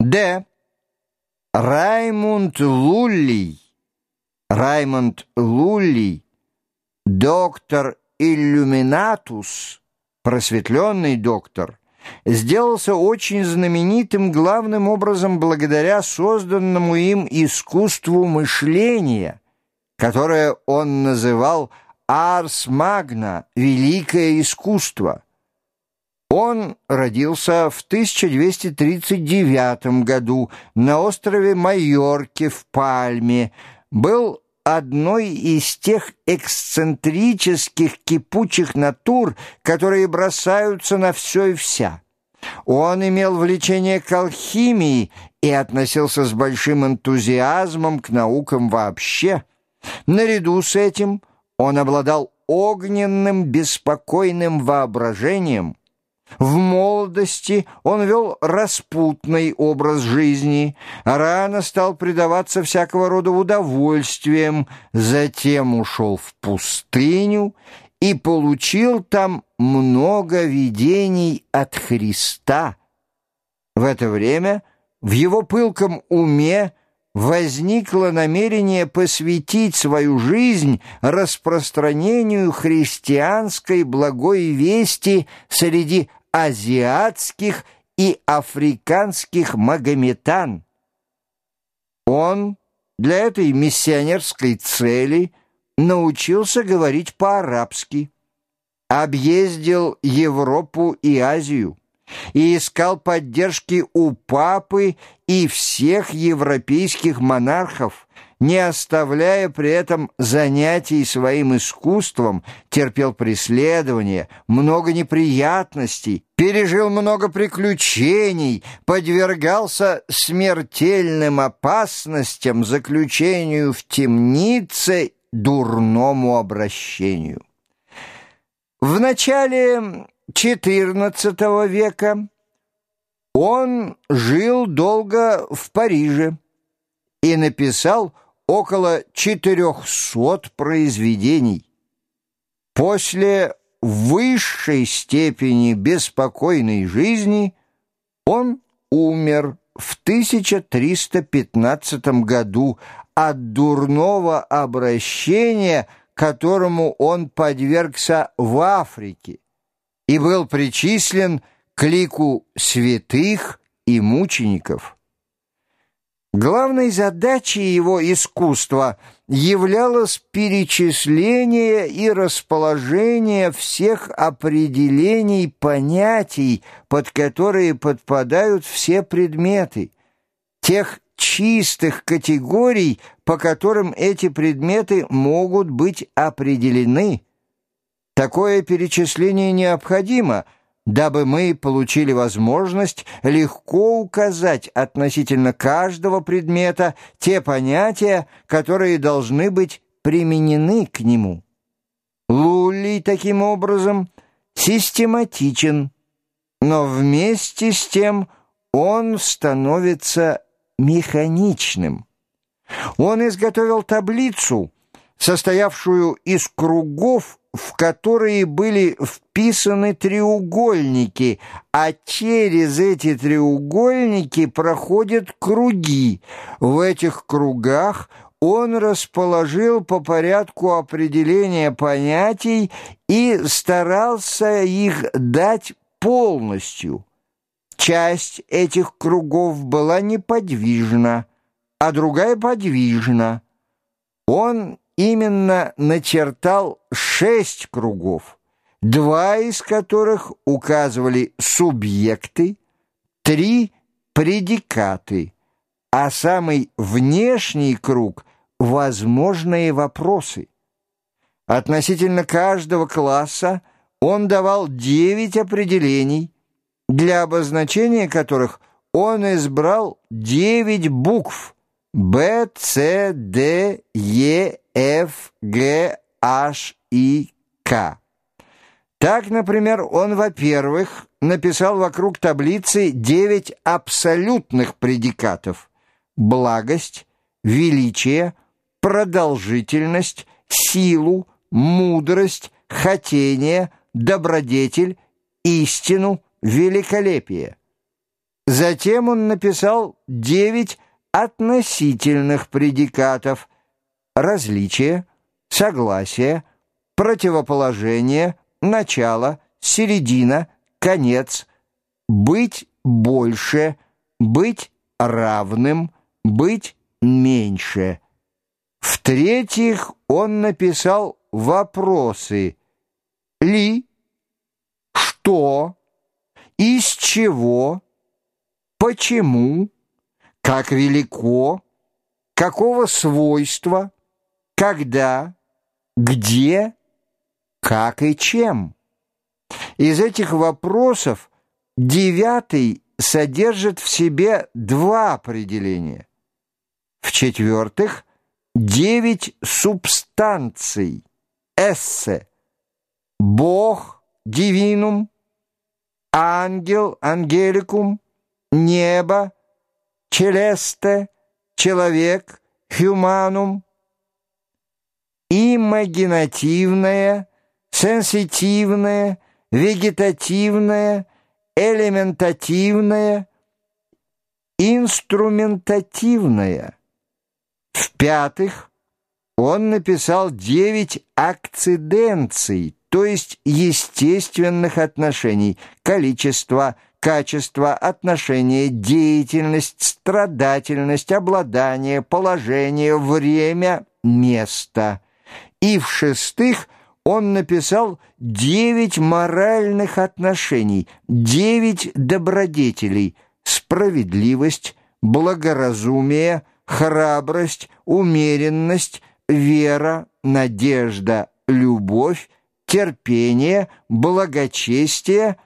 Д. Раймунд Луллий, Раймонд Луллий, доктор Иллюминатус, просветленный доктор, сделался очень знаменитым главным образом благодаря созданному им искусству мышления, которое он называл «Арс Магна» — «Великое искусство». Он родился в 1239 году на острове Майорке в Пальме, был одной из тех эксцентрических кипучих натур, которые бросаются на все и вся. Он имел влечение к алхимии и относился с большим энтузиазмом к наукам вообще. Наряду с этим он обладал огненным, беспокойным воображением – в молодости он вел распутный образ жизни, рано стал предаваться всякого рода удовольствиям, затем ушел в пустыню и получил там много видений от Христа. В это время в его пылком уме возникло намерение посвятить свою жизнь распространению христианской благой вести среди азиатских и африканских магометан. Он для этой миссионерской цели научился говорить по-арабски, объездил Европу и Азию и искал поддержки у папы и всех европейских монархов, не оставляя при этом занятий своим искусством, терпел преследования, много неприятностей, пережил много приключений, подвергался смертельным опасностям, заключению в темнице, дурному обращению. В начале XIV века он жил долго в Париже и написал около 400 произведений. После высшей степени беспокойной жизни он умер в 1315 году от дурного обращения, которому он подвергся в Африке, и был причислен к лику святых и мучеников. Главной задачей его искусства являлось перечисление и расположение всех определений понятий, под которые подпадают все предметы, тех чистых категорий, по которым эти предметы могут быть определены. Такое перечисление необходимо – дабы мы получили возможность легко указать относительно каждого предмета те понятия, которые должны быть применены к нему. Лулли таким образом систематичен, но вместе с тем он становится механичным. Он изготовил таблицу, состоявшую из кругов, в которые были вписаны треугольники, а через эти треугольники проходят круги. В этих кругах он расположил по порядку определения понятий и старался их дать полностью. Часть этих кругов была неподвижна, а другая подвижна. Он именно начертал шесть кругов, два из которых указывали субъекты, три — предикаты, а самый внешний круг — возможные вопросы. Относительно каждого класса он давал девять определений, для обозначения которых он избрал девять букв Б, С, Д, Е, Ф, Г, H, I, К. Так, например, он, во-первых, написал вокруг таблицы девять абсолютных предикатов – благость, величие, продолжительность, силу, мудрость, хотение, добродетель, истину, великолепие. Затем он написал девять относительных предикатов. «различие», «согласие», «противоположение», «начало», «середина», «конец», «быть больше», «быть равным», «быть меньше». В-третьих, он написал вопросы. «ли», «что», «из чего», «почему», «как велико», «какого свойства», «когда», «где», «как и чем». Из этих вопросов девятый содержит в себе два определения. В-четвертых, девять субстанций, эссе, Бог, дивинум, ангел, ангеликум, небо, челесте, человек, хуманум, имагинативное, сенситивное, вегетативное, элементативное, инструментативное. В-пятых, он написал девять акциденций, то есть естественных отношений, количество, качество, отношение, деятельность, страдательность, обладание, положение, время, место. И в-шестых, он написал девять моральных отношений, девять добродетелей, справедливость, благоразумие, храбрость, умеренность, вера, надежда, любовь, терпение, благочестие,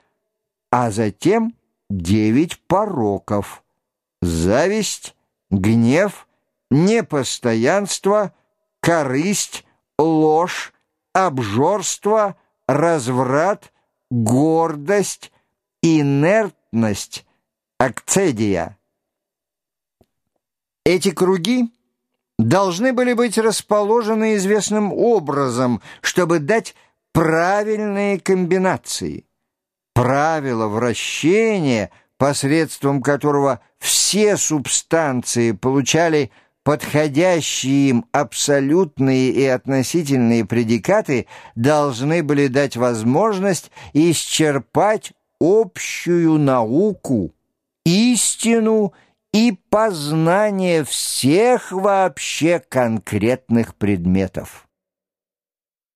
а затем девять пороков — зависть, гнев, непостоянство, корысть, ложь, обжорство, разврат, гордость, инертность, акцедия. Эти круги должны были быть расположены известным образом, чтобы дать правильные комбинации. Правило вращения, посредством которого все субстанции получали подходящие им абсолютные и относительные предикаты должны были дать возможность исчерпать общую науку, истину и познание всех вообще конкретных предметов.